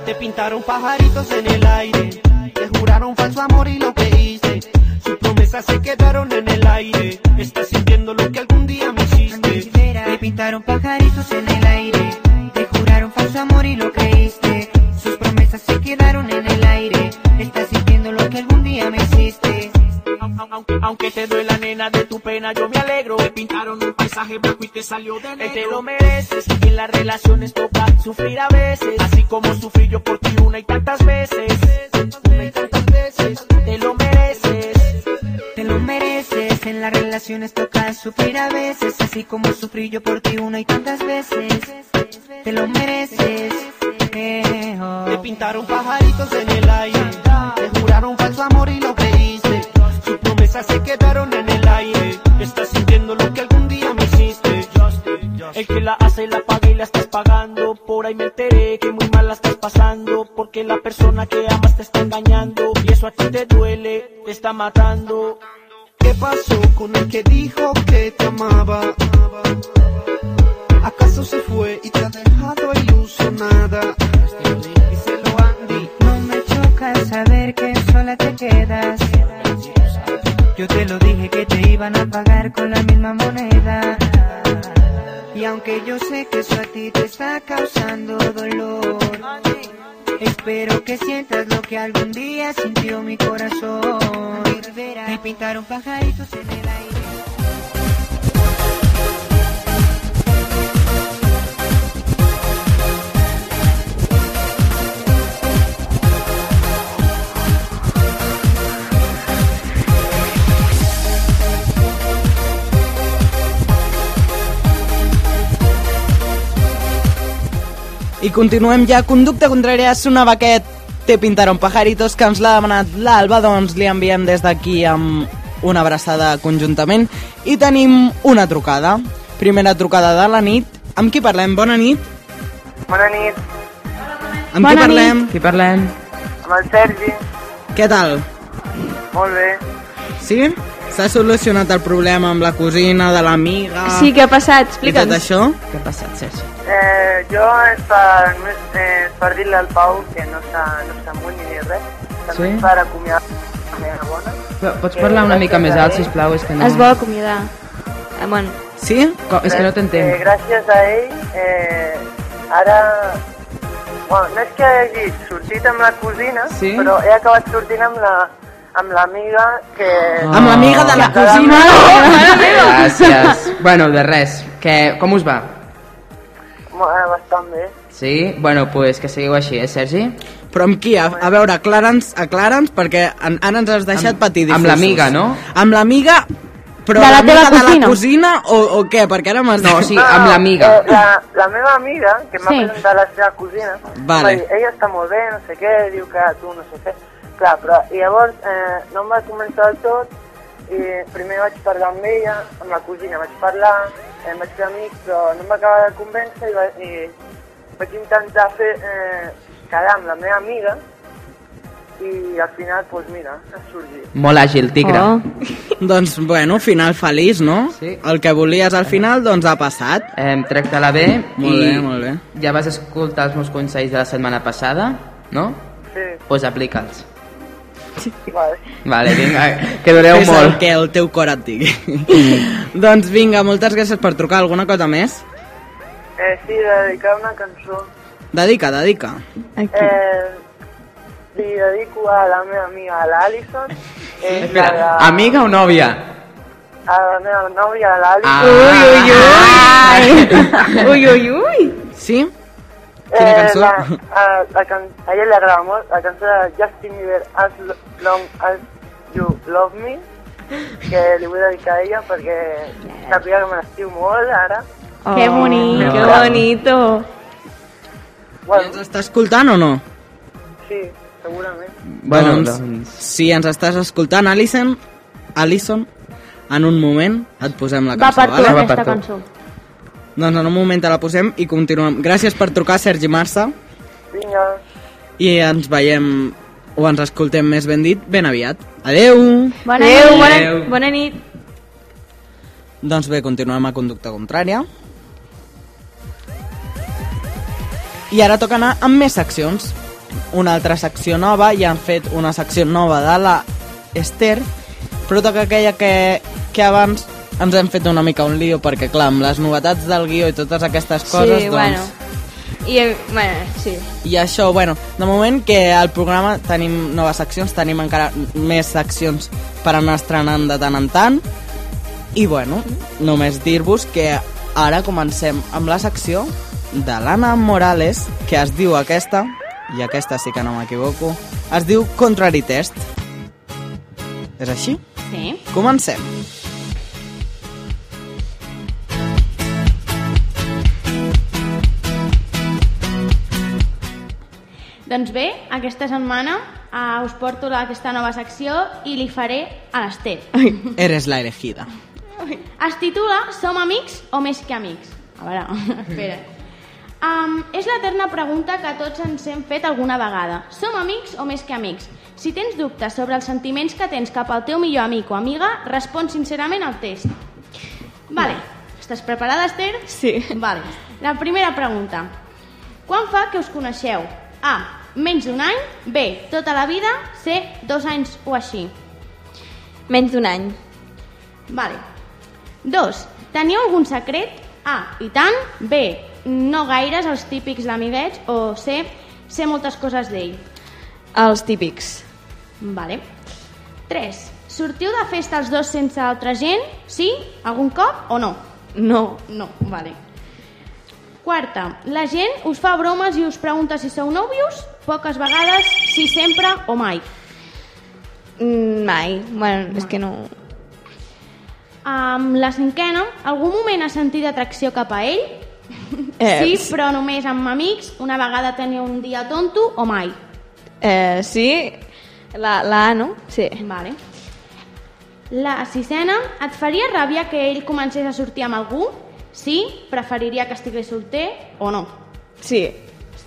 Te pintaron pajaritos en el aire, te juraron falso amor y lo creíste. Sus promesas se quedaron en el aire. Estás sintiendo lo que algún día me hiciste. Te pintaron pajaritos en el aire. Aunque, te duela nena de tu pena, yo me alegro. Te pintaron un paisaje blanco y te salió de negro. Te lo mereces. En las relaciones toca sufrir a veces, así como sufrí yo por ti una y tantas veces. Una y tantas veces. Te lo mereces. Te lo mereces. En las relaciones toca sufrir a veces. Así como sufrí yo por ti una y tantas veces. Te lo mereces. Eh, oh. Te pintaron pajaritos en el aire, te juraron falso amor y lo creíste. Sus promesas se quedaron en el aire. Estás sintiendo lo que algún día me hiciste. El que la hace la paga y la estás pagando. Por ahí me enteré que muy mal la estás pasando. Porque la persona que amas te está engañando. Y eso a ti te duele, te está matando. ¿Qué pasó con el que dijo que te amaba? ¿Acaso se fue y te ha dejado ilusionada? Díselo. No me choca saber que sola te quedas. Yo te lo dije que te iban a pagar con la misma moneda. Y aunque yo sé que eso a ti te está causando dolor, espero que sientas lo que algún día sintió mi corazón. Te pintaron pajaritos en el aire. Continuem ja. Conducta contrària sonava aquest Te pintaron pajaritos que ens l'ha demanat l'Alba, doncs li enviem des d'aquí amb una abraçada conjuntament. I tenim una trucada. Primera trucada de la nit. Amb qui parlem? Bona nit. Bona nit, Amb qui parlem? Qui parlem? amb el Sergi. Què tal? Molt bé. Sí? S'ha solucionat el problema amb la cosina de l'amiga? Sí, què ha passat? I tot Explica'ns. això? Què ha passat, Sergi? Eh, jo és per, eh, per dir-li al Pau que no s'ha no ni res. També Sí? és per acomiadar la meva bona. Però Pots parlar una mica més alt, sisplau? És que no... Es vol acomiadar. Ah, bueno. Sí? Com? És que no Eh, t'entenc. gràcies a ell, eh, ara... Bueno, no és que hagi sortit amb la cosina, Sí? però he acabat sortint amb la amb l'amiga que... Amb l'amiga de la cosina? [LAUGHS] Gràcies. Bueno, de res. Que, com us va? Bastant bé. Sí? Bueno, pues que seguiu així, eh, Sergi? Però amb qui? A, a veure, aclara'ns, aclara'ns perquè en, ara ens has deixat Amb- patir amb difusos. l'amiga, no? Amb l'amiga, però De la teva de la cosina. cosina o, o què? Perquè ara m'has... No, o sigui, amb l'amiga. Eh, la, la meva amiga, que m'ha Sí. presentat la seva cosina, Vale. va dir, ella està molt bé, no sé què, diu que tu no sé què. Clar, però i llavors eh, no em va comentar del tot i primer vaig parlar amb ella, amb la cosina vaig parlar, eh, vaig fer amic, però no em va acabar de convèncer i, va, i vaig intentar fer, eh, quedar amb la meva amiga i al final, doncs pues mira, ha sorgit. Molt àgil, tigre. Oh. [LAUGHS] Doncs, bueno, final feliç, no? Sí. El que volies al final, doncs ha passat. Eh, Tracta-la bé Molt bé, molt bé. ja vas escoltar els meus consells de la setmana passada, no? Sí, Doncs pues aplica'ls. Vale. Vale, vinga, que dureu Fes el molt. que el teu cor et digui. doncs vinga, moltes gràcies per trucar. Alguna cosa més? Eh, sí, dedicar una cançó. Dedica, dedica. Eh, li dedico a la meva amiga, a l'Alison, [LAUGHS] eh, Espera, la, amiga o nòvia? a la meva nòvia, l'Alison. Ah. Ui, ui, ui. [LAUGHS] Sí? Quina cançó? La, a, la can, a ella li agrada molt la cançó de Justin Bieber, As Lo- Long As You Love Me, que li vull dedicar a ella perquè sàpiga que me l'estiu molt ara. Oh, que bonic, que bonito. Bueno, ens està escoltant o no? sí, segurament. Bueno, doncs, doncs... si ens estàs escoltant, Alison, Alison, en un moment et posem la Va cançó, per tu vale? va aquesta per tu. cançó. Doncs en un moment te la posem i continuem. Gràcies per trucar, Sergi Marça, Vinga, i ens veiem o ens escoltem més ben dit ben aviat. Adeu! Bona Adéu, nit. bona, bona nit. Doncs bé, continuem a conducta contrària. I ara toca anar amb més seccions. Una altra secció nova, ja han fet una secció nova de la Esther, però toca aquella que, que abans ens hem fet una mica un lío, perquè clar, amb les novetats del guió i totes aquestes coses, sí, doncs... bueno. I, eh, bueno, sí. I això, bueno, de moment que al programa tenim noves seccions, tenim encara més seccions per anar estrenant de tant en tant. I bueno, només dir-vos que ara comencem amb la secció de l'Anna Morales, que es diu aquesta, i aquesta sí que no m'equivoco, es diu Contrary Test. És així? Sí. Comencem. Doncs bé, aquesta setmana uh, us porto aquesta nova secció i li faré a l'Ester. Eres la elegida. Es titula Som amics o més que amics? A veure, [LAUGHS] espera. Um, és l'eterna pregunta que tots ens hem fet alguna vegada. Som amics o més que amics? Si tens dubtes sobre els sentiments que tens cap al teu millor amic o amiga, respon sincerament al test. Vale. Estàs preparada, Esther? Sí. Vale. La primera pregunta. Quan fa que us coneixeu? A. Menys d'un any. B. Tota la vida. C. Dos anys o així. Menys d'un any. Vale. 2. Teniu algun secret? A. I tant. B. No gaires, els típics d'amiguets. O C. Sé moltes coses d'ell. Els típics. Vale. 3. Sortiu de festa els dos sense altra gent? Sí? Algun cop o no? No. No, vale. Quarta. La gent us fa bromes i us pregunta si sou nòvios? Poques vegades, si sempre o mai. Mm, Mai. Bueno, és que no... Amb la cinquena, algun moment has sentit atracció cap a ell? Eh, Sí, però només amb amics, una vegada teniu un dia tonto o mai. Eh, sí, la, la A, no? Sí. Vale. La sisena, et faria ràbia que ell comencés a sortir amb algú? Sí, preferiria que estigués solter o no? Sí.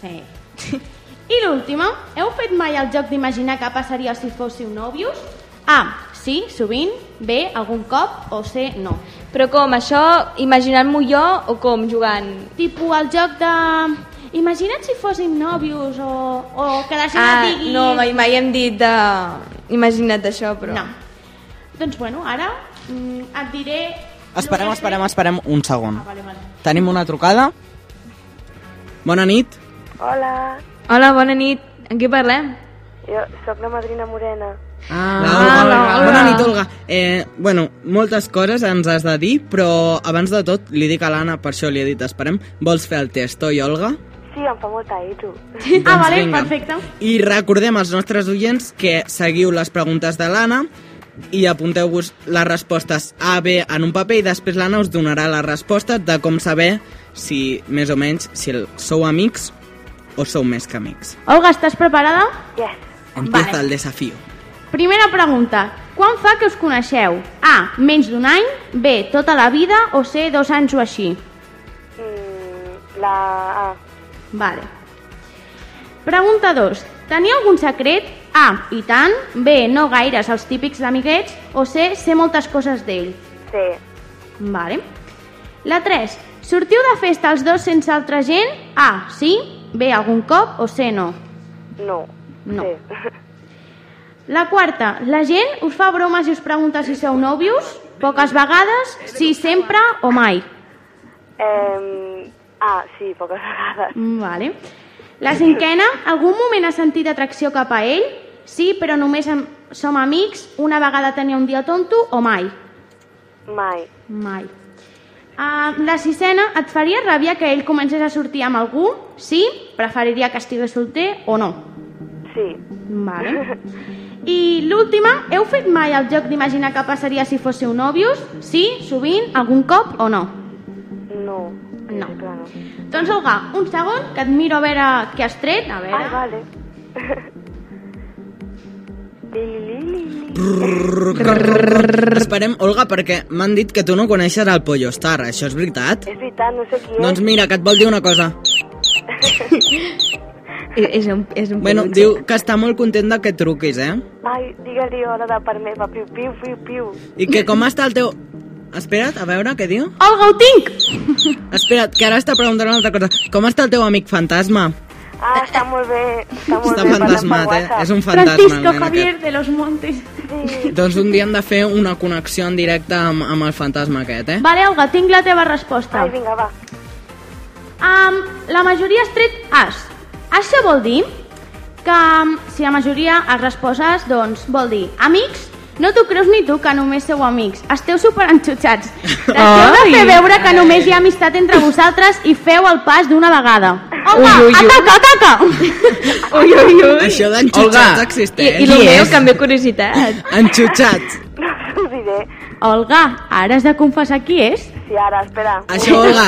Sí. I l'última, heu fet mai el joc d'imaginar què passaria si fóssiu nòvios? A, sí, sovint, B, algun cop, o C, no. Però com, això imaginant-m'ho jo o com, jugant? Tipo el joc de... Imagina't si fóssim nòvios o, o que la gent Ah, et digui... no, mai, mai hem dit de... Imagina't això, però... No. Doncs bueno, ara mm, et diré... Esperem, esperem, esperem un segon. Ah, vale, vale. Tenim una trucada. Bona nit. Hola, Hola, bona nit. En què parlem? jo sóc la madrina Morena. Ah, hola, Bona nit, Olga. Eh, bueno, moltes coses ens has de dir, però abans de tot li dic a l'Anna, per això li he dit esperem, vols fer el test, oi, Olga? Sí, em fa molta eto. [LAUGHS] ah, vale, vinga. perfecte. I recordem als nostres oients que seguiu les preguntes de l'Anna i apunteu-vos les respostes A, B en un paper i després l'Anna us donarà la resposta de com saber si, més o menys, si el- sou amics o sou més que amics. Olga, estàs preparada? Yes. Empieza Vale. el desafío. Primera pregunta. Quan fa que us coneixeu? A. Menys d'un any. B. Tota la vida. O C. Dos anys o així. Mm, la A. Vale. Pregunta 2. Tenia algun secret? A. I tant. B. No gaires, els típics d'amiguets. O C. Sé moltes coses d'ell. C. Vale. La 3. Sortiu de festa els dos sense altra gent? A. Sí. B. Algun cop. O C. No. No. No. C. [LAUGHS] La quarta. La gent us fa bromes i us pregunta si sou nòvios? Poques vegades? Sí, sempre o mai? Eh, ah, sí, poques vegades. Vale. La cinquena, algun moment has sentit atracció cap a ell? Sí, però només som amics, una vegada tenia un dia tonto o mai? Mai. Mai. Uh, la sisena, et faria ràbia que ell comencés a sortir amb algú? Sí, preferiria que estigués solter o no? Sí. Vale. [LAUGHS] I l'última, heu fet mai el joc d'imaginar què passaria si fóssiu nòvios? Sí, sovint, algun cop o no? No. No. No. Doncs, Olga, un segon, que et miro a veure què has tret. A veure. Ah, vale. [LAUGHS] Esperem, Olga, perquè m'han dit que tu no coneixes el Pollo Star, això és veritat? És veritat, no sé qui és. Doncs mira, que et vol dir una cosa. [LAUGHS] és un, és un Bueno, diu que està molt content de que truquis, eh? Ai, digue-li hora de part meva, piu, piu, piu, piu. I que com està el teu... Espera't, a veure, què diu? Olga, ho tinc! Espera't, que ara està preguntant una altra cosa. Com està el teu amic fantasma? Ah, està molt bé, està molt Està bé. fantasmat, eh? És un fantasma, Francisco Javier aquest. de los Montes. Sí. Doncs un dia hem de fer una connexió en directe amb, amb el fantasma aquest, eh? Vale, Olga, tinc la teva resposta. Ai, vinga, va. Um, la majoria has tret as. Això vol dir que um, si la majoria has respost as, doncs vol dir amics, no t'ho creus ni tu que només sou amics. Esteu superenxutxats. [LAUGHS] Deixeu de fer veure que només hi ha amistat entre vosaltres i feu el pas d'una vegada. Olga, Ui, ui, ui. ataca, ataca! [LAUGHS] Ui, ui, ui. Això d'enxutxats existeix. I, i el meu, que em ve curiositat. Enxutxats. [LAUGHS] No us diré. Olga, ara has de confessar qui és? Sí, ara, espera. Això, Olga,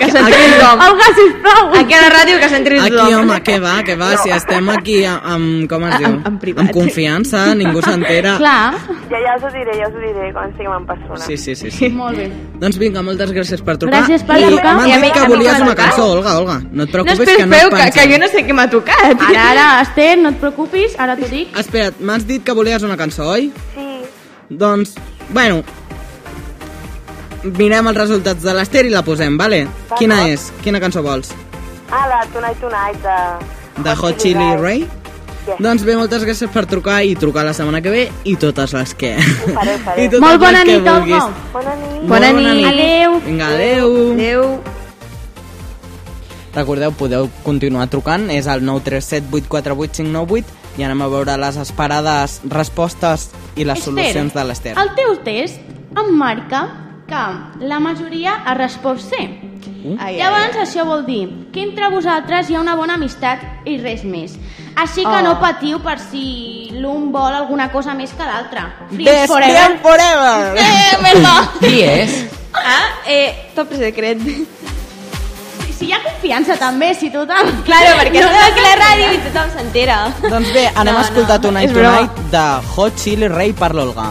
Que s'entri tothom. Olga, sisplau! Aquí a la ràdio que s'entri aquí, tothom. home, què va, què va, si estem aquí amb, amb com es diu? En- en privat. Amb confiança, ningú s'entera. [LAUGHS] Clar, Ja, ja us ho diré, ja us ho diré quan estiguem en persona. Sí, sí, sí, sí. molt bé. Doncs vinga, moltes gràcies per trucar. Gràcies per trucar. m'han I a dit mi- que volies una cançó, Olga, Olga. No et No preocupis espera, que no es feu, que, pensa. que jo no sé què m'ha tocat. Ara, ara, [LAUGHS] Esther, no et preocupis, ara t'ho dic. Espera't, m'has dit que volies una cançó, oi? Sí. Doncs, bueno, mirem els resultats de l'Ester i la posem, vale? Quina és? Quina cançó vols? Ah, la Tonight Tonight de... De Hot Chili Ray? Yes. Doncs bé, moltes gràcies per trucar i trucar la setmana que ve i totes les que... Ho faré, ho faré. [LAUGHS] I totes Molt bona les nit, Olga. Bona nit. Molt Bona nit. Adeu. Vinga, adeu. Adéu. Recordeu, podeu continuar trucant, és el 937 848 598 i anem a veure les esperades respostes i les Esther, solucions de l'Ester. El teu test em marca que la majoria ha respost C. Ai, Llavors, això vol dir que entre vosaltres hi ha una bona amistat i res més. Així que Oh. no patiu per si l'un vol alguna cosa més que l'altre. Friends Best forever. forever! Eh, merda. [LAUGHS] Qui és? Ah, eh, top secret. si hi ha confiança també, si tothom... Claro, perquè no, No, la ràdio i tothom s'entera. Doncs bé, anem No, a escoltar no, Tonight. Tonight de Hot Chili Ray per l'Olga.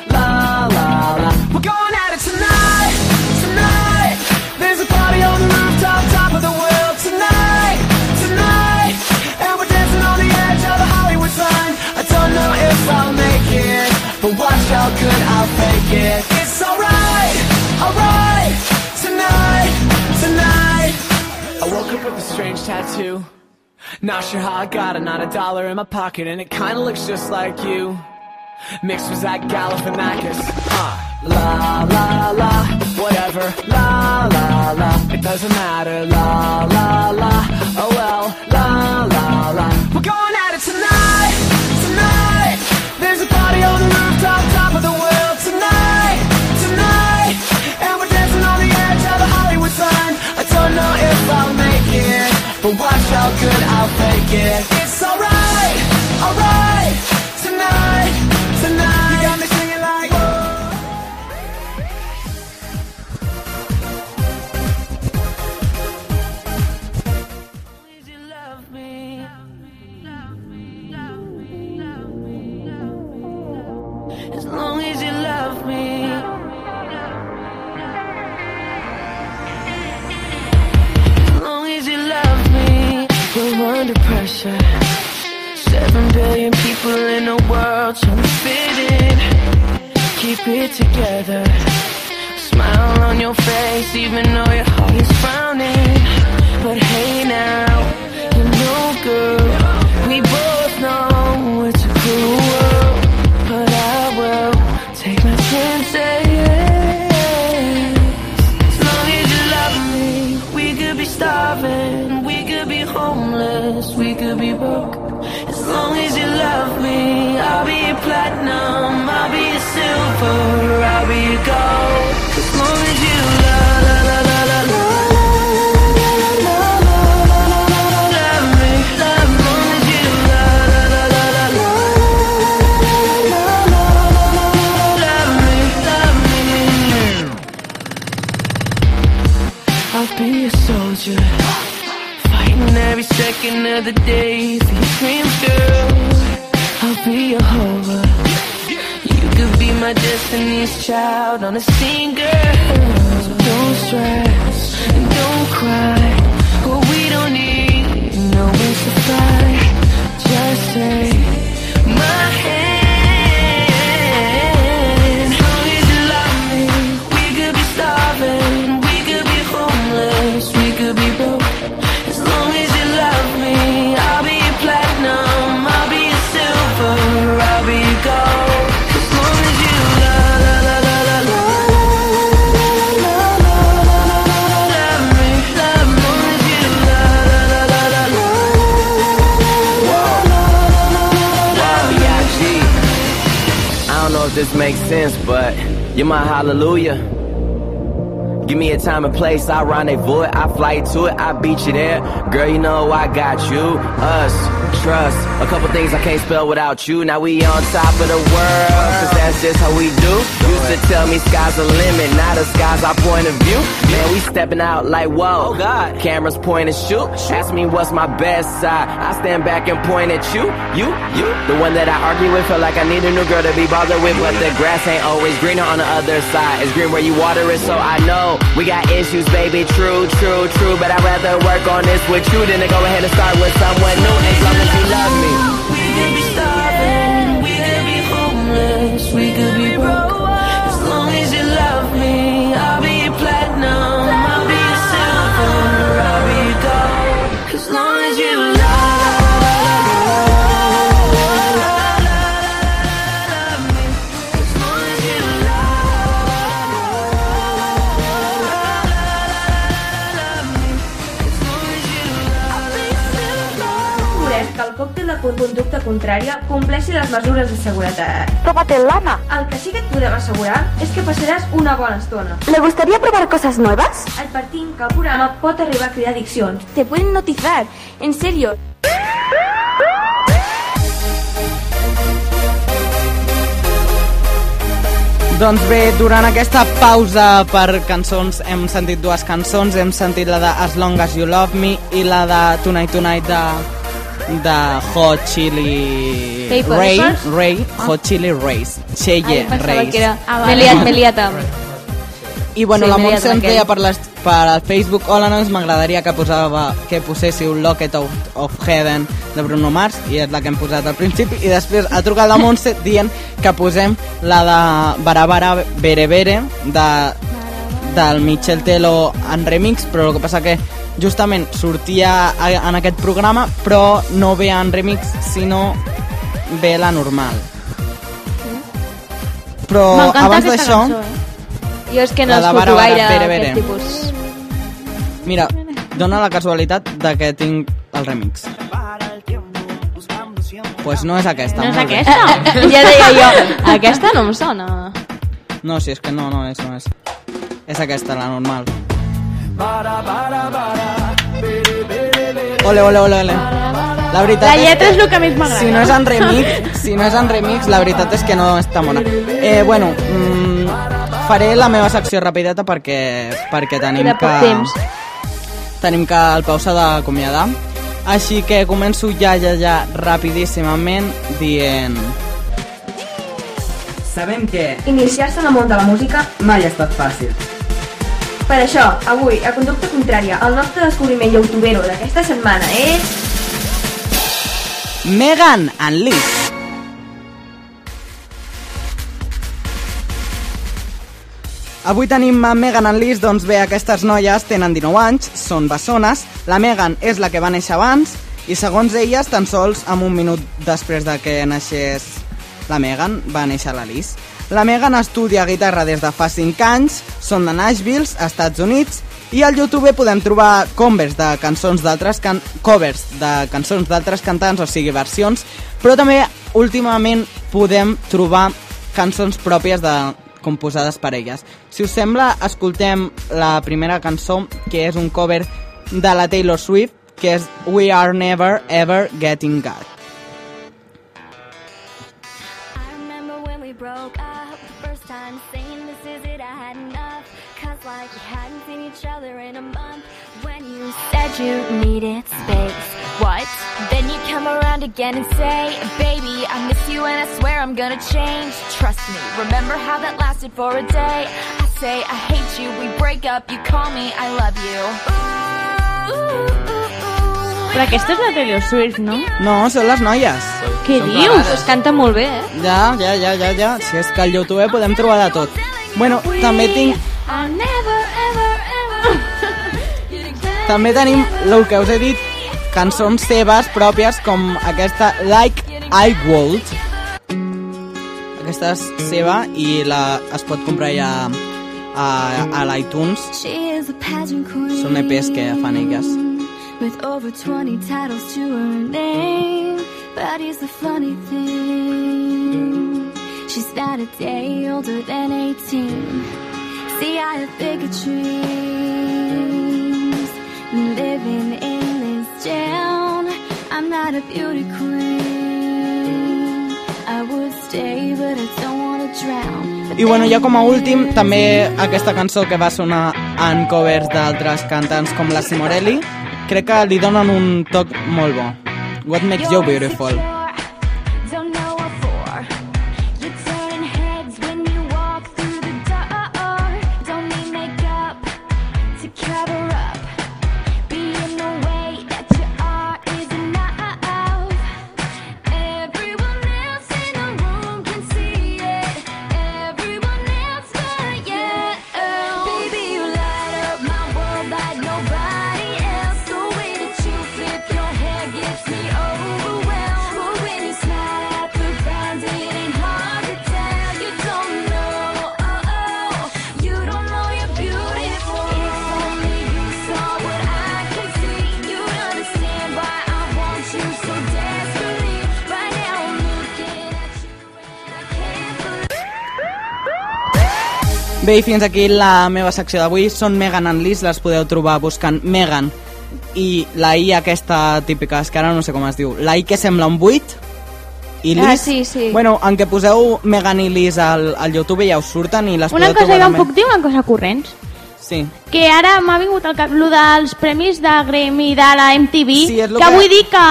It. It's alright, alright. Tonight, tonight. I woke up with a strange tattoo. Not sure how I got it, not a dollar in my pocket, and it kinda looks just like you. Mixed with that Galifianakis. Huh. La la la, whatever. La la la, it doesn't matter. La la la, oh well. La la la, we're going at it tonight, tonight. There's a party on the rooftop, but watch how good I'll fake it. In the world trying to fit in. Keep it together. Smile on your face, even though your heart is frowning. But hey now, you're no good. I'll be your platinum, I'll be your silver, I'll be your gold. As long as you love, la la la la la. Love me, love as long as you love, la la la la la. Love me, love me. I'll be a soldier, fighting every second of the day for your dreams, girl. I'll be a hover. You could be my destiny's child on a girl. So don't stress and don't cry. What we don't need, no wings to fly. Just take makes sense, but you're my hallelujah. Give me a time and place, I rendezvous it, I fly to it, I beat you there. Girl, you know I got you, us, trust. A couple things I can't spell without you. Now we on top of the world, cause that's just how we do. Used to tell me sky's the limit, now the sky's our point of view. Man, we stepping out like whoa. Oh God. Cameras point and shoot. Ask me what's my best side. I stand back and point at you, you, you. The one that I argue with, feel like I need a new girl to be bothered with, but the grass ain't always greener on the other side. It's green where you water it, so I know we got issues, baby. True, true, true. But I'd rather work on this with you than to go ahead and start with someone new. As long as you love me. We could be starving, conducta contrària compleixi les mesures de seguretat. Tómate lana. El que sí que et podem assegurar és que passaràs una bona estona. ¿Le gustaría probar cosas nuevas? Advertim que el programa pot arribar a cridar addiccions. Te pueden notizar. En serio. Doncs bé, durant aquesta pausa per cançons hem sentit dues cançons, hem sentit la de As Long As You Love Me i la de Tonight Tonight de, de Hot Chili Papers. Ray, Papers? Ray Hot Chili Rays, Cheye Rays. que era... Ah, M'he liat, m'he liat amb... I bueno, Sí, la Montse ens deia per, les, per al Facebook Hola, nois, m'agradaria que, posava, que poséssiu Locket of, of Heaven de Bruno Mars i és la que hem posat al principi i després ha trucat la Montse [LAUGHS] dient que posem la de Bara Bara Bere Bere de, del Michel Telo en remix però el que passa que justament sortia en aquest programa però no ve en remix sinó ve la normal però abans d'això eh? Jo és que no escolto gaire Bere aquest Bere. tipus. Mira, dona la casualitat de que tinc el remix. Pues no és aquesta. No és bé. aquesta? [LAUGHS] ja deia jo, aquesta no em sona. No, si és que no, no és, no és. És aquesta, la normal. Ole, ole, ole, ole. La veritat La és lletra que és el que més m'agrada. Si no és en remix, si no és en remix, la veritat és que no està mona. Eh, bueno, mm, faré la meva secció rapideta perquè, perquè tenim Queda que... temps. Tenim que el Pau s'ha d'acomiadar. Així que començo ja, ja, ja, rapidíssimament, dient... Sabem que Iniciar-se en el món de la música mai ha estat fàcil. Per això, avui, a Conducta Contrària, el nostre descobriment youtubero d'aquesta setmana és... Megan and Liz. Avui tenim a Megan and Liz, doncs bé, aquestes noies tenen 19 anys, són bessones, la Megan és la que va néixer abans i segons elles, tan sols amb un minut després de que naixés la Megan, va néixer la Liz. La Megan estudia guitarra des de fa 5 anys, són de Nashville, Estats Units, i al YouTube podem trobar covers de cançons d'altres can covers de cançons d'altres cantants, o sigui, versions, però també últimament podem trobar cançons pròpies de composades per elles. Si us sembla, escoltem la primera cançó, que és un cover de la Taylor Swift, que és We Are Never Ever Getting Got. remember when we broke up each other in a month when you said you needed space what then you come around again and say baby I miss you and I swear I'm gonna change trust me remember how that lasted for a day I say I hate you we break up you call me I love you Però aquesta és la Taylor Swift, no? No, són les noies. Què Són dius? clavades. Es canta molt bé, eh? Ja, ja, ja, ja, ja. Si és que al YouTube podem trobar de tot. Bueno, també tinc... I never ever ever També tenim el que us he dit, cançons seves pròpies com aquesta Like I Would. Aquesta és seva i la, es pot comprar ja a, a l'iTunes. Són EPs que fan elles. with over 20 titles to her name. But here's the funny thing she's not a day older than 18. See, I have dreams living in this town. I'm not a beauty queen. I would stay, but I don't want to drown. I bueno, ja com a últim, també aquesta cançó que va sonar en covers d'altres cantants com la Simorelli, crec que li donen un toc molt bo. What makes you beautiful? Bé, i fins aquí la meva secció d'avui. Són Megan and Liz, les podeu trobar buscant Megan i la I aquesta típica, és que ara no sé com es diu, la I que sembla un 8 i Liz. Ah, sí, sí. Bueno, en què poseu Megan i Liz al, al YouTube ja us surten i les Una podeu cosa, trobar Ivan, puc dir una cosa corrents? Sí. Que ara m'ha vingut al cap lo dels premis de Grammy de la MTV, Sí, que, que- vull dir que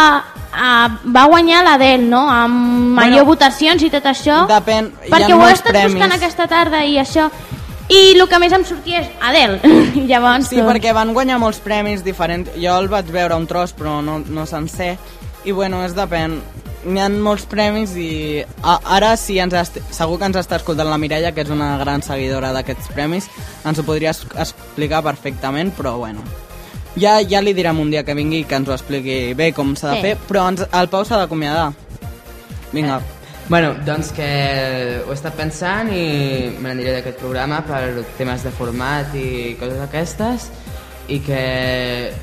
uh, va guanyar l'Adele, no? Amb major votacions i tot això. Depèn, perquè ho he estat premis. buscant aquesta tarda i això. I el que més em sortia és Adele. [LAUGHS] Llavors... Sí, perquè van guanyar molts premis diferents. Jo el vaig veure un tros, però no, no sencer. I bueno, és depèn. N'hi ha molts premis i a, ara sí ens est... segur que ens està escoltant la Mireia, que és una gran seguidora d'aquests premis, ens ho podria explicar perfectament, però bueno. Ja, ja li direm un dia que vingui que ens ho expliqui bé com s'ha de Sí. fer, però ens, el Pau s'ha d'acomiadar. Vinga. Bueno, doncs que ho he estat pensant i me n'aniré d'aquest programa per temes de format i coses aquestes i que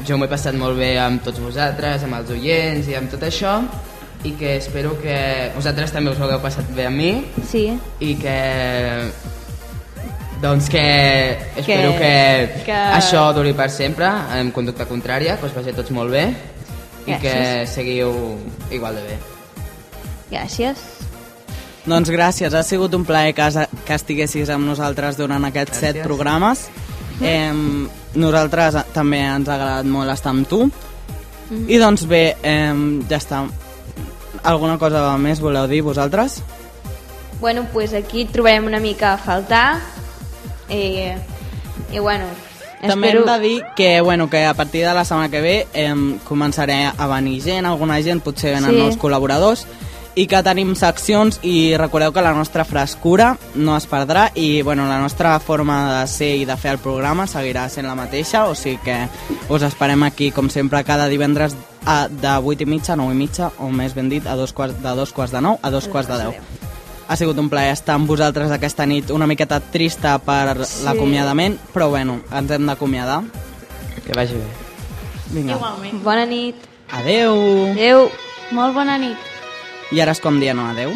jo m'ho he passat molt bé amb tots vosaltres, amb els oients i amb tot això i que espero que vosaltres també us ho hagueu passat bé amb mi Sí. i que doncs que espero que, que- això duri per sempre en conducta contrària, que us vagi tots molt bé i que Gràcies. seguiu igual de bé Gràcies. Doncs gràcies, ha sigut un plaer que, que estiguessis amb nosaltres durant aquests set Gràcies. programes. Eh, nosaltres eh, també ens ha agradat molt estar amb tu. Mhm. I doncs bé, eh, ja està. Alguna cosa més voleu dir vosaltres? Bueno, pues aquí trobarem una mica a faltar. I, i bueno, També espero... hem de dir que, bueno, que a partir de la setmana que ve eh, començaré a venir gent, alguna gent, potser venen Sí. nous col·laboradors, i que tenim seccions i recordeu que la nostra frescura no es perdrà i bueno, la nostra forma de ser i de fer el programa seguirà sent la mateixa, o sigui que us esperem aquí com sempre cada divendres a, de 8 i mitja a 9 i mitja, o més ben dit, a dos quarts, de dos quarts de 9 a dos quarts de 10. Ha sigut un plaer estar amb vosaltres aquesta nit, una miqueta trista per Sí. l'acomiadament, però bueno, ens hem d'acomiadar. que vagi bé Vinga. Igualment. Bona nit. Adeu. Adeu. Molt bona nit. I ara és com diem adeu?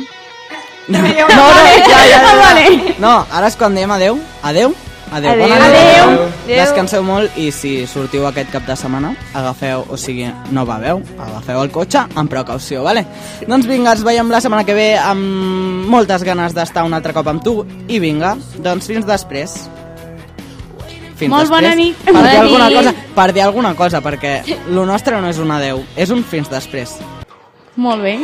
No, no, no, ja, ja, ja. [LAUGHS] No, ara és quan diem adeu. Adeu. Adeu. Adeu. Bona. Adeu. Adeu. Descanseu molt i si sortiu aquest cap de setmana, agafeu, o sigui, no beveu, agafeu el cotxe amb precaució, vale? Doncs vinga, ens veiem la setmana que ve amb moltes ganes d'estar un altre cop amb tu i vinga, doncs fins després. Fins Molt bona després. nit. Per Bona dir alguna cosa, per dir alguna cosa, perquè lo nostre no és un adeu, és un fins després. Molt bé.